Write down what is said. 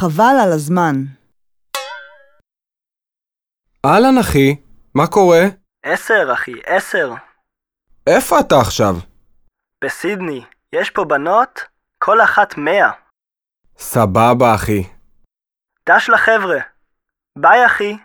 חבל על הזמן. אהלן אחי, מה קורה? עשר, אחי, עשר. איפה אתה עכשיו? בסידני, יש פה בנות? כל אחת מאה. סבבה אחי. דש לחבר'ה. ביי, אחי.